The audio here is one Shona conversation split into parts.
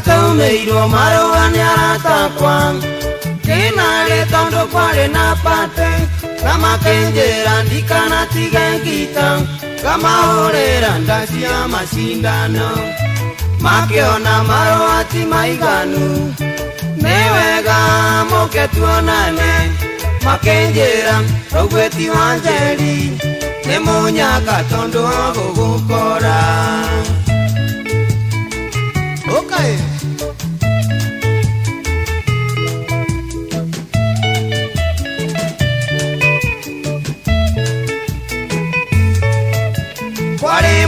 kakaumeilo marowani aratakwa kenale tandokwale napate kamakenjela ndikanatigengita kamaholela ndasia masindano makeona marowati maiganu newega moketuonane makenjela rogweti wanjeli nemunyaka tondo ogogukora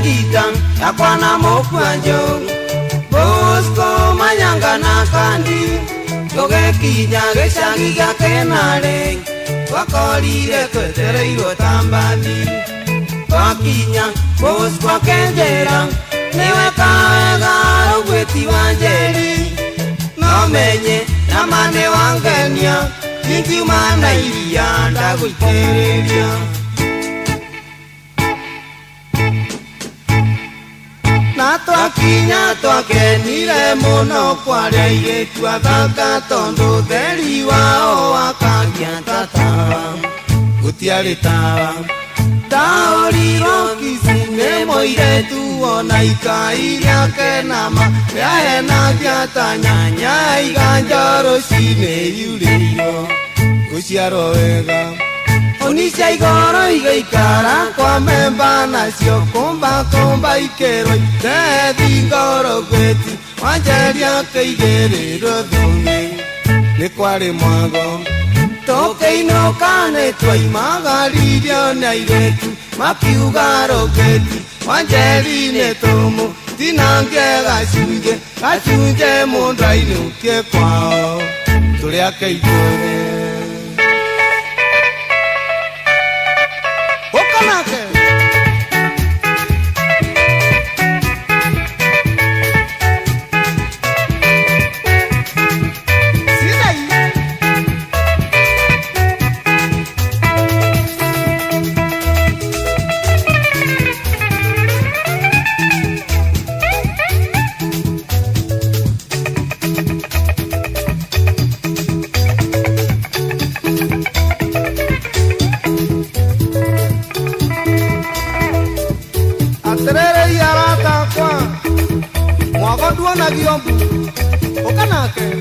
kanditan yakwana mopanjo bosko manyangana kandi togekinya gecagi gakenare twakorire twetereirwo tambani twakinya bosko akenjera niwekaega rogweti wa njeri nomenye namane wangenia intiumana iria ndagoitereria twakinya twakenire muno kwari airĩtu athaka tondu theri wao wakangia ta tawa gutiarĩ tawa ndaorirwo kisi nĩ mũirĩtu ona ikai rĩake nama rĩahenagia ta nyanya iga njoro cinĩ yurĩirwo gũciarwo wega Huni cia igoro igaikara kwa memba nacio kumba kumba ikeroi Tethi ngoro gweti wanjaria kaigĩrĩrwo thũng'i Nĩ kwarĩ mwago Tũkĩinũka nĩ twaimagaririo na airĩtu Makiuga rũgĩti wanjeri nĩ tũmũ Tinange gacunje gacunjĩ mũndũ ainũkie kwao Tũrĩa keithũrĩ Crack na gị ọgwụ ụka na-aka